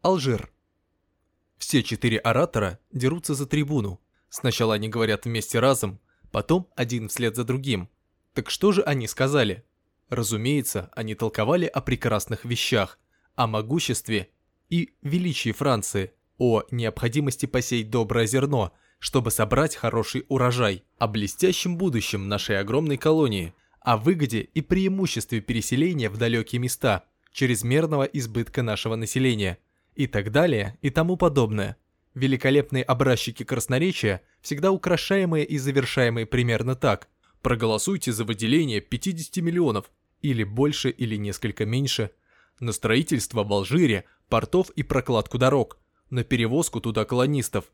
Алжир. Все четыре оратора дерутся за трибуну. Сначала они говорят вместе разом, потом один вслед за другим. Так что же они сказали? Разумеется, они толковали о прекрасных вещах, о могуществе и величии Франции, о необходимости посеять доброе зерно, чтобы собрать хороший урожай, о блестящем будущем нашей огромной колонии, о выгоде и преимуществе переселения в далекие места, чрезмерного избытка нашего населения и так далее и тому подобное. Великолепные образчики красноречия, всегда украшаемые и завершаемые примерно так. Проголосуйте за выделение 50 миллионов, или больше, или несколько меньше, на строительство в Алжире, портов и прокладку дорог, на перевозку туда колонистов,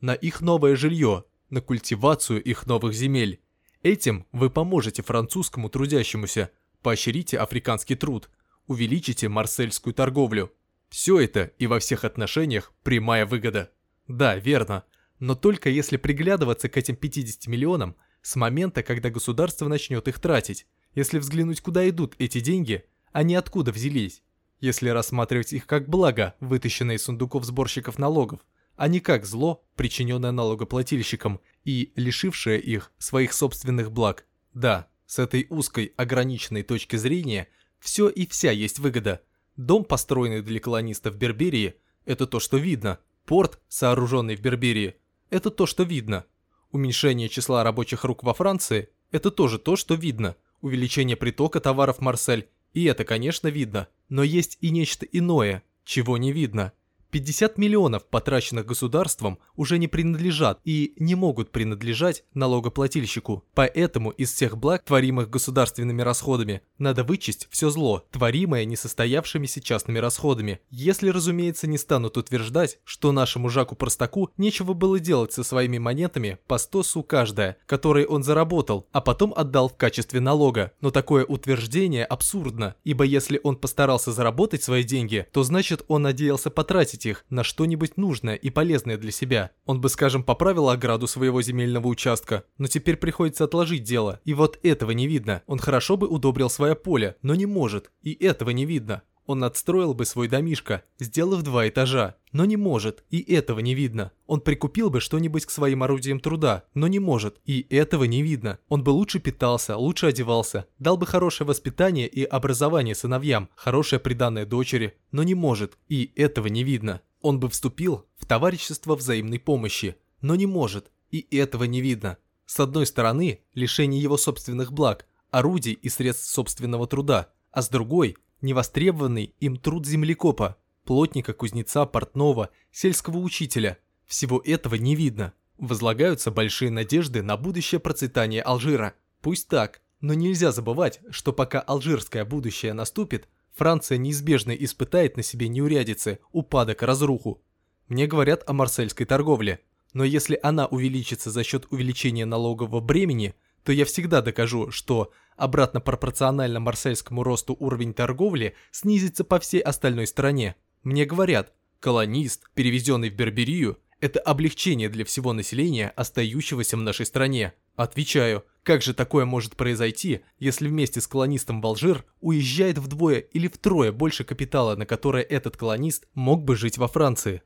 на их новое жилье, на культивацию их новых земель. Этим вы поможете французскому трудящемуся, поощрите африканский труд, увеличите марсельскую торговлю. Все это и во всех отношениях прямая выгода. Да, верно, но только если приглядываться к этим 50 миллионам с момента, когда государство начнет их тратить, если взглянуть, куда идут эти деньги, они откуда взялись, если рассматривать их как благо, вытащенное из сундуков сборщиков налогов, а не как зло, причиненное налогоплательщикам и лишившее их своих собственных благ. Да, с этой узкой, ограниченной точки зрения все и вся есть выгода. Дом, построенный для колонистов в Берберии, это то, что видно. Порт, сооруженный в Берберии, это то, что видно. Уменьшение числа рабочих рук во Франции – это тоже то, что видно. Увеличение притока товаров в Марсель и это, конечно, видно. Но есть и нечто иное, чего не видно. 50 миллионов, потраченных государством, уже не принадлежат и не могут принадлежать налогоплательщику. Поэтому из всех благ, творимых государственными расходами, надо вычесть все зло, творимое несостоявшимися частными расходами. Если, разумеется, не станут утверждать, что нашему Жаку-простаку нечего было делать со своими монетами по 100 су каждая, которые он заработал, а потом отдал в качестве налога. Но такое утверждение абсурдно, ибо если он постарался заработать свои деньги, то значит он надеялся потратить потратить их на что-нибудь нужное и полезное для себя. Он бы, скажем, поправил ограду своего земельного участка, но теперь приходится отложить дело, и вот этого не видно. Он хорошо бы удобрил свое поле, но не может, и этого не видно. Он отстроил бы свой домишко, сделав два этажа, но не может, и этого не видно. Он прикупил бы что-нибудь к своим орудиям труда, но не может, и этого не видно. Он бы лучше питался, лучше одевался, дал бы хорошее воспитание и образование сыновьям, хорошее приданное дочери, но не может, и этого не видно. Он бы вступил в товарищество взаимной помощи, но не может, и этого не видно. С одной стороны, лишение его собственных благ, орудий и средств собственного труда, а с другой – невостребованный им труд землекопа, плотника, кузнеца, портного, сельского учителя. Всего этого не видно. Возлагаются большие надежды на будущее процветание Алжира. Пусть так, но нельзя забывать, что пока алжирское будущее наступит, Франция неизбежно испытает на себе неурядицы, упадок, разруху. Мне говорят о марсельской торговле. Но если она увеличится за счет увеличения налогового бремени, то я всегда докажу, что обратно пропорционально марсельскому росту уровень торговли снизится по всей остальной стране. Мне говорят, колонист, перевезенный в Берберию, это облегчение для всего населения, остающегося в нашей стране. Отвечаю, как же такое может произойти, если вместе с колонистом в Алжир уезжает вдвое или втрое больше капитала, на которое этот колонист мог бы жить во Франции?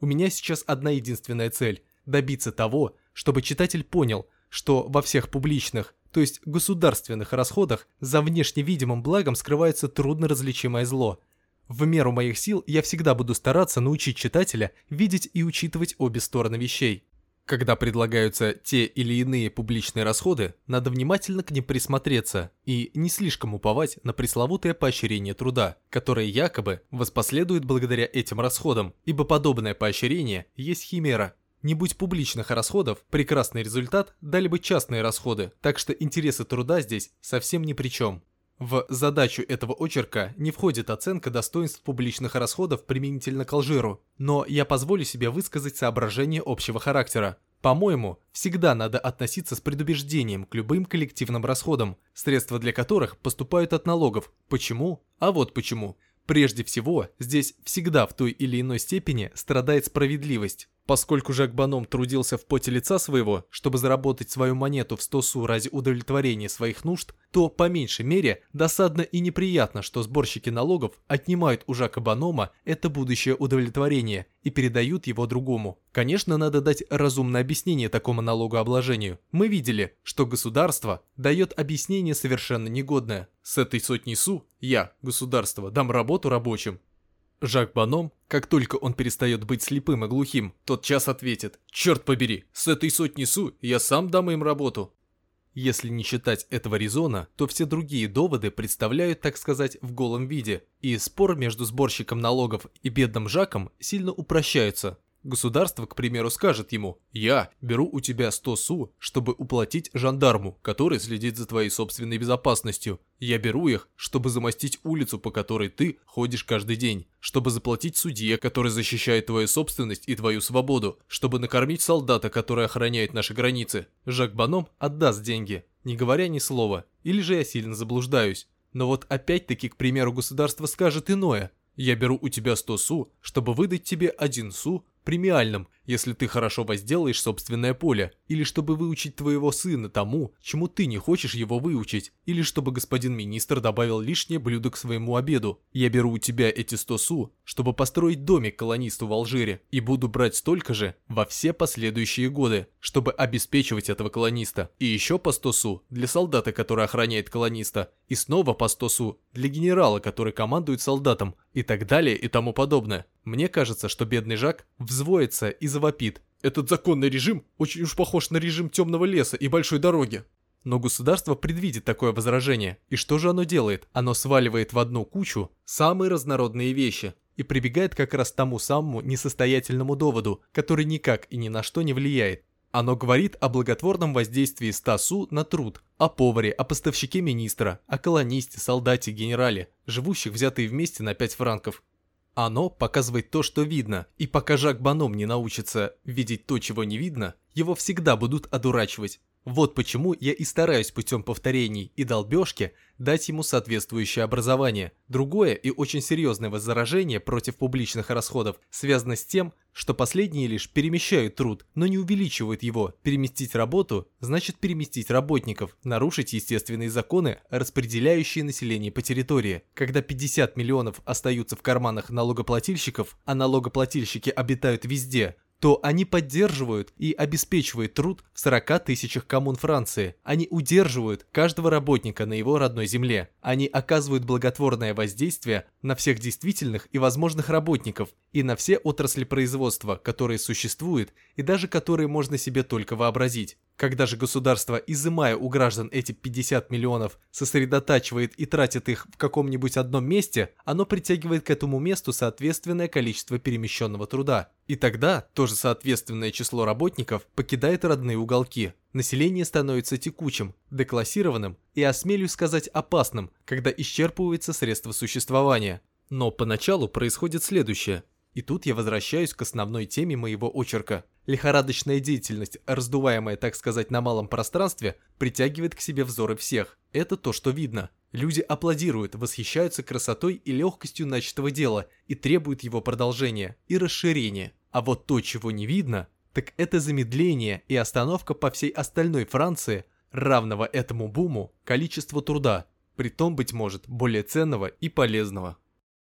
У меня сейчас одна единственная цель – добиться того, чтобы читатель понял – что во всех публичных, то есть государственных расходах за внешне видимым благом скрывается трудно различимое зло. В меру моих сил я всегда буду стараться научить читателя видеть и учитывать обе стороны вещей. Когда предлагаются те или иные публичные расходы, надо внимательно к ним присмотреться и не слишком уповать на пресловутое поощрение труда, которое якобы воспоследует благодаря этим расходам, ибо подобное поощрение есть химера, не будь публичных расходов, прекрасный результат дали бы частные расходы, так что интересы труда здесь совсем ни при чем. В задачу этого очерка не входит оценка достоинств публичных расходов применительно к Алжиру, но я позволю себе высказать соображения общего характера. По-моему, всегда надо относиться с предубеждением к любым коллективным расходам, средства для которых поступают от налогов. Почему? А вот почему. Прежде всего, здесь всегда в той или иной степени страдает справедливость. Поскольку Жак Баном трудился в поте лица своего, чтобы заработать свою монету в 100 су ради удовлетворения своих нужд, то, по меньшей мере, досадно и неприятно, что сборщики налогов отнимают у Жака Банома это будущее удовлетворение и передают его другому. Конечно, надо дать разумное объяснение такому налогообложению. Мы видели, что государство дает объяснение совершенно негодное. С этой сотни су я, государство, дам работу рабочим, Жак Баном, как только он перестает быть слепым и глухим, тот час ответит «Черт побери, с этой сотни су я сам дам им работу». Если не считать этого резона, то все другие доводы представляют, так сказать, в голом виде, и спор между сборщиком налогов и бедным Жаком сильно упрощаются. Государство, к примеру, скажет ему «Я беру у тебя 100 су, чтобы уплатить жандарму, который следит за твоей собственной безопасностью. Я беру их, чтобы замостить улицу, по которой ты ходишь каждый день, чтобы заплатить судье, который защищает твою собственность и твою свободу, чтобы накормить солдата, который охраняет наши границы». Жак Баном отдаст деньги, не говоря ни слова, или же я сильно заблуждаюсь. Но вот опять-таки, к примеру, государство скажет иное. Я беру у тебя 100 су, чтобы выдать тебе 1 су премиальным, если ты хорошо возделаешь собственное поле, или чтобы выучить твоего сына тому, чему ты не хочешь его выучить, или чтобы господин министр добавил лишнее блюдо к своему обеду. Я беру у тебя эти 100 су, чтобы построить домик колонисту в Алжире, и буду брать столько же во все последующие годы, чтобы обеспечивать этого колониста. И еще по 100 су для солдата, который охраняет колониста, и снова по 100 су для генерала, который командует солдатом, и так далее и тому подобное. Мне кажется, что бедный Жак взвоится и завопит. Этот законный режим очень уж похож на режим темного леса и большой дороги. Но государство предвидит такое возражение. И что же оно делает? Оно сваливает в одну кучу самые разнородные вещи и прибегает как раз тому самому несостоятельному доводу, который никак и ни на что не влияет. Оно говорит о благотворном воздействии Стасу на труд, о поваре, о поставщике министра, о колонисте, солдате, генерале, живущих взятые вместе на 5 франков. Оно показывает то, что видно, и пока Жак Баном не научится видеть то, чего не видно, его всегда будут одурачивать. Вот почему я и стараюсь путем повторений и долбежки дать ему соответствующее образование. Другое и очень серьезное возражение против публичных расходов связано с тем, что последние лишь перемещают труд, но не увеличивают его. Переместить работу значит переместить работников, нарушить естественные законы, распределяющие население по территории. Когда 50 миллионов остаются в карманах налогоплательщиков, а налогоплательщики обитают везде, то они поддерживают и обеспечивают труд в 40 тысячах коммун Франции. Они удерживают каждого работника на его родной земле. Они оказывают благотворное воздействие на всех действительных и возможных работников и на все отрасли производства, которые существуют и даже которые можно себе только вообразить. Когда же государство, изымая у граждан эти 50 миллионов, сосредотачивает и тратит их в каком-нибудь одном месте, оно притягивает к этому месту соответственное количество перемещенного труда. И тогда тоже соответственное число работников покидает родные уголки. Население становится текучим, деклассированным и, осмелюсь сказать, опасным, когда исчерпываются средства существования. Но поначалу происходит следующее. И тут я возвращаюсь к основной теме моего очерка. Лихорадочная деятельность, раздуваемая, так сказать, на малом пространстве, притягивает к себе взоры всех. Это то, что видно. Люди аплодируют, восхищаются красотой и легкостью начатого дела и требуют его продолжения и расширения. А вот то, чего не видно, так это замедление и остановка по всей остальной Франции, равного этому буму количеству труда, притом, быть может, более ценного и полезного.